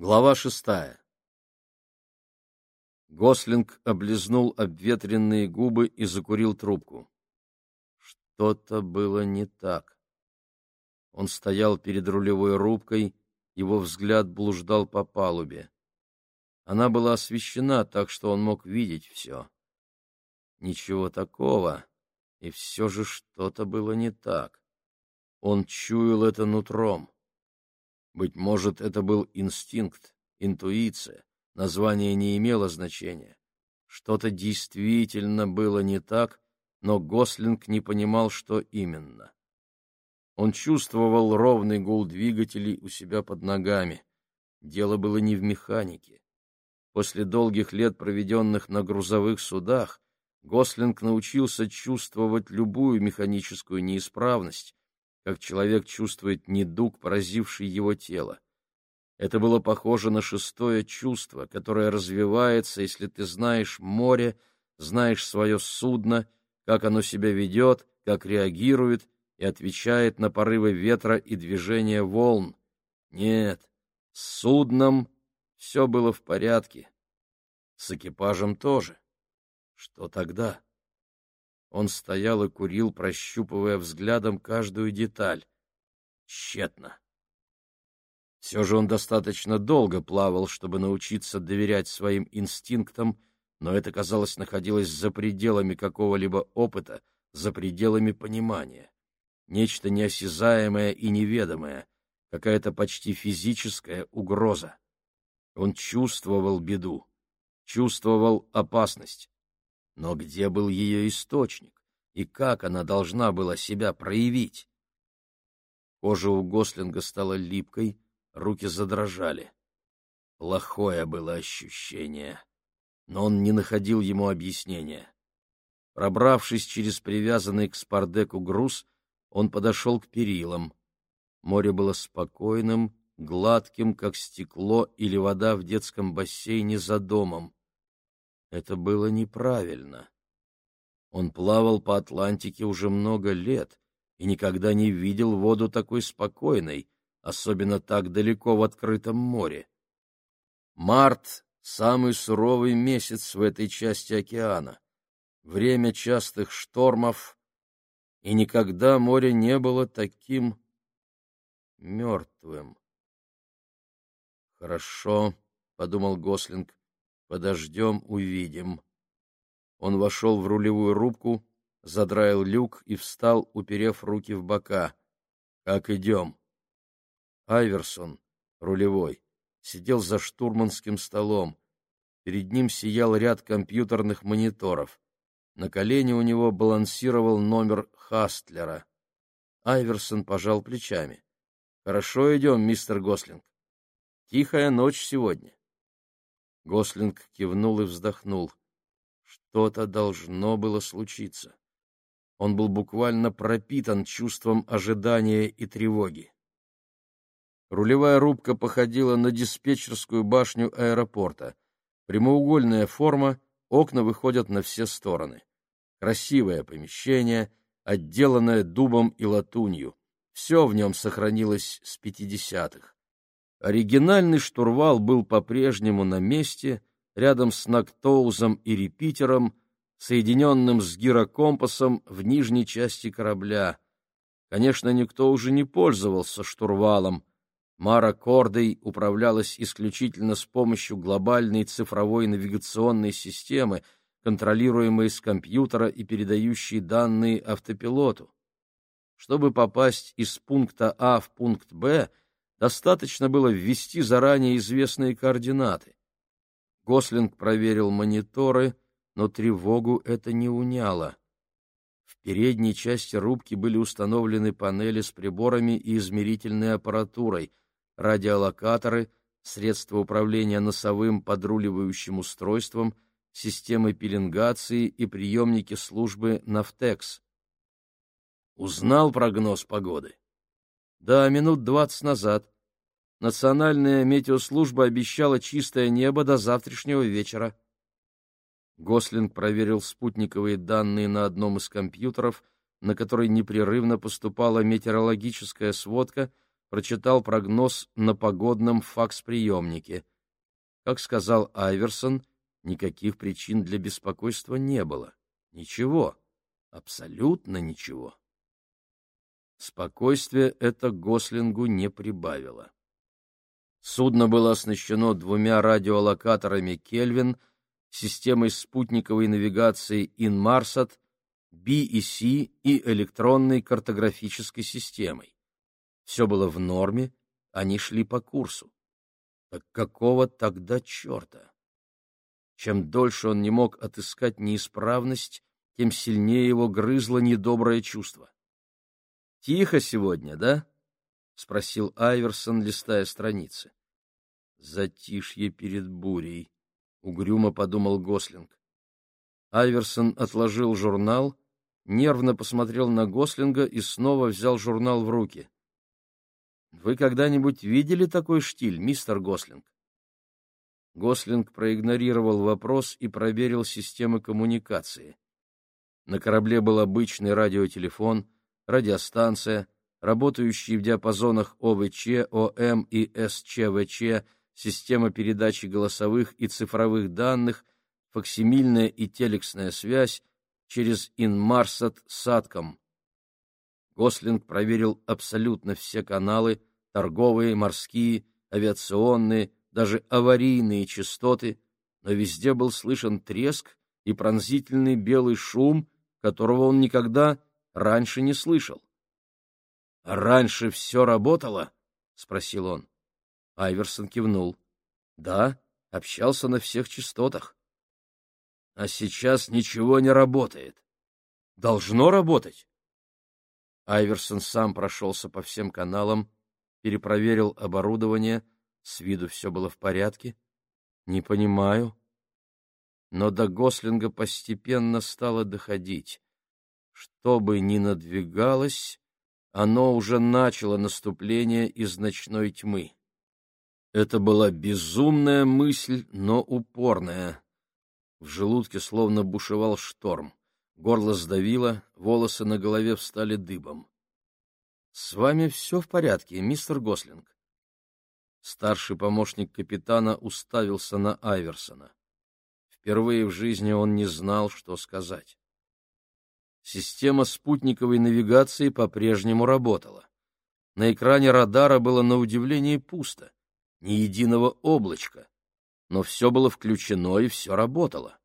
Глава шестая. Гослинг облизнул обветренные губы и закурил трубку. Что-то было не так. Он стоял перед рулевой рубкой, его взгляд блуждал по палубе. Она была освещена так, что он мог видеть все. Ничего такого, и все же что-то было не так. Он чуял это нутром. Быть может, это был инстинкт, интуиция, название не имело значения. Что-то действительно было не так, но Гослинг не понимал, что именно. Он чувствовал ровный гул двигателей у себя под ногами. Дело было не в механике. После долгих лет, проведенных на грузовых судах, Гослинг научился чувствовать любую механическую неисправность, как человек чувствует недуг, поразивший его тело. Это было похоже на шестое чувство, которое развивается, если ты знаешь море, знаешь свое судно, как оно себя ведет, как реагирует и отвечает на порывы ветра и движения волн. Нет, с судном все было в порядке. С экипажем тоже. Что тогда? Он стоял и курил, прощупывая взглядом каждую деталь. Тщетно. Все же он достаточно долго плавал, чтобы научиться доверять своим инстинктам, но это, казалось, находилось за пределами какого-либо опыта, за пределами понимания. Нечто неосязаемое и неведомое, какая-то почти физическая угроза. Он чувствовал беду, чувствовал опасность. Но где был ее источник, и как она должна была себя проявить? Кожа у Гослинга стала липкой, руки задрожали. Плохое было ощущение, но он не находил ему объяснения. Пробравшись через привязанный к спардеку груз, он подошел к перилам. Море было спокойным, гладким, как стекло или вода в детском бассейне за домом. Это было неправильно. Он плавал по Атлантике уже много лет и никогда не видел воду такой спокойной, особенно так далеко в открытом море. Март — самый суровый месяц в этой части океана. Время частых штормов, и никогда море не было таким мертвым. «Хорошо», — подумал Гослинг, Подождем, увидим. Он вошел в рулевую рубку, задраил люк и встал, уперев руки в бока. Как идем? Айверсон, рулевой, сидел за штурманским столом. Перед ним сиял ряд компьютерных мониторов. На колене у него балансировал номер Хастлера. Айверсон пожал плечами. — Хорошо идем, мистер Гослинг. Тихая ночь сегодня. Гослинг кивнул и вздохнул. Что-то должно было случиться. Он был буквально пропитан чувством ожидания и тревоги. Рулевая рубка походила на диспетчерскую башню аэропорта. Прямоугольная форма, окна выходят на все стороны. Красивое помещение, отделанное дубом и латунью. Все в нем сохранилось с пятидесятых. Оригинальный штурвал был по-прежнему на месте, рядом с Нактоузом и репитером, соединенным с гирокомпасом в нижней части корабля. Конечно, никто уже не пользовался штурвалом. Мара Кордой управлялась исключительно с помощью глобальной цифровой навигационной системы, контролируемой с компьютера и передающей данные автопилоту. Чтобы попасть из пункта А в пункт Б, Достаточно было ввести заранее известные координаты. Гослинг проверил мониторы, но тревогу это не уняло. В передней части рубки были установлены панели с приборами и измерительной аппаратурой, радиолокаторы, средства управления носовым подруливающим устройством, системы пеленгации и приемники службы «Нафтекс». Узнал прогноз погоды? Да, минут двадцать назад. Национальная метеослужба обещала чистое небо до завтрашнего вечера. Гослинг проверил спутниковые данные на одном из компьютеров, на который непрерывно поступала метеорологическая сводка, прочитал прогноз на погодном факс-приемнике. Как сказал Айверсон, никаких причин для беспокойства не было. Ничего, абсолютно ничего. Спокойствие это Гослингу не прибавило. Судно было оснащено двумя радиолокаторами «Кельвин», системой спутниковой навигации «Инмарсат», BEC и электронной картографической системой. Все было в норме, они шли по курсу. Так какого тогда черта? Чем дольше он не мог отыскать неисправность, тем сильнее его грызло недоброе чувство. — Тихо сегодня, да? — спросил Айверсон, листая страницы. — Затишье перед бурей, — угрюмо подумал Гослинг. Айверсон отложил журнал, нервно посмотрел на Гослинга и снова взял журнал в руки. — Вы когда-нибудь видели такой штиль, мистер Гослинг? Гослинг проигнорировал вопрос и проверил системы коммуникации. На корабле был обычный радиотелефон, радиостанция, работающие в диапазонах ОВЧ, ОМ и СЧВЧ, система передачи голосовых и цифровых данных, факсимильная и телексная связь через Инмарсат Сатком. Гослинг проверил абсолютно все каналы, торговые, морские, авиационные, даже аварийные частоты, но везде был слышен треск и пронзительный белый шум, которого он никогда раньше не слышал. — Раньше все работало? — спросил он. Айверсон кивнул. — Да, общался на всех частотах. — А сейчас ничего не работает. — Должно работать. Айверсон сам прошелся по всем каналам, перепроверил оборудование, с виду все было в порядке. — Не понимаю. Но до Гослинга постепенно стало доходить. Что бы ни надвигалось, оно уже начало наступление из ночной тьмы. Это была безумная мысль, но упорная. В желудке словно бушевал шторм. Горло сдавило, волосы на голове встали дыбом. — С вами все в порядке, мистер Гослинг? Старший помощник капитана уставился на Айверсона. Впервые в жизни он не знал, что сказать. Система спутниковой навигации по-прежнему работала. На экране радара было на удивление пусто, ни единого облачка, но все было включено и все работало.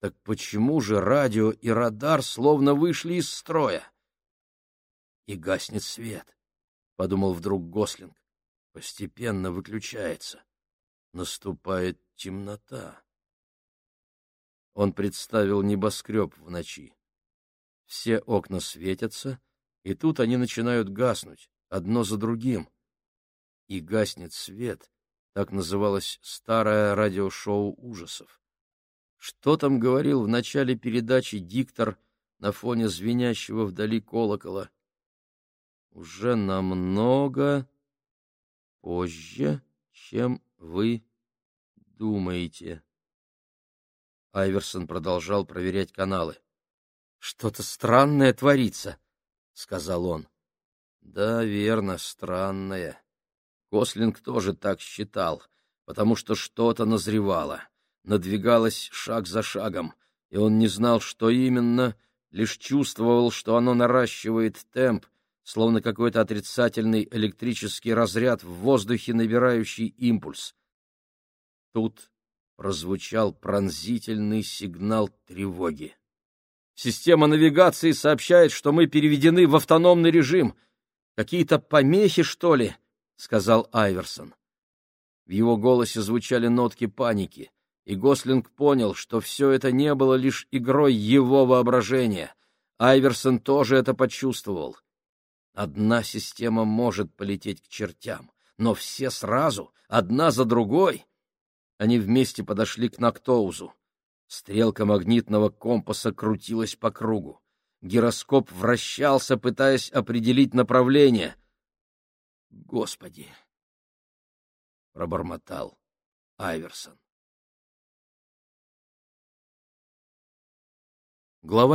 Так почему же радио и радар словно вышли из строя? И гаснет свет, — подумал вдруг Гослинг. Постепенно выключается. Наступает темнота. Он представил небоскреб в ночи. Все окна светятся, и тут они начинают гаснуть, одно за другим. И гаснет свет, так называлось старое радиошоу ужасов. Что там говорил в начале передачи диктор на фоне звенящего вдали колокола? Уже намного позже, чем вы думаете. Айверсон продолжал проверять каналы. Что-то странное творится, сказал он. Да, верно, странное. Кослинг тоже так считал, потому что что-то назревало, надвигалось шаг за шагом, и он не знал, что именно, лишь чувствовал, что оно наращивает темп, словно какой-то отрицательный электрический разряд в воздухе, набирающий импульс. Тут прозвучал пронзительный сигнал тревоги. Система навигации сообщает, что мы переведены в автономный режим. Какие-то помехи, что ли? — сказал Айверсон. В его голосе звучали нотки паники, и Гослинг понял, что все это не было лишь игрой его воображения. Айверсон тоже это почувствовал. Одна система может полететь к чертям, но все сразу, одна за другой. Они вместе подошли к Нактоузу. Стрелка магнитного компаса крутилась по кругу. Гироскоп вращался, пытаясь определить направление. «Господи!» — пробормотал Айверсон. Глава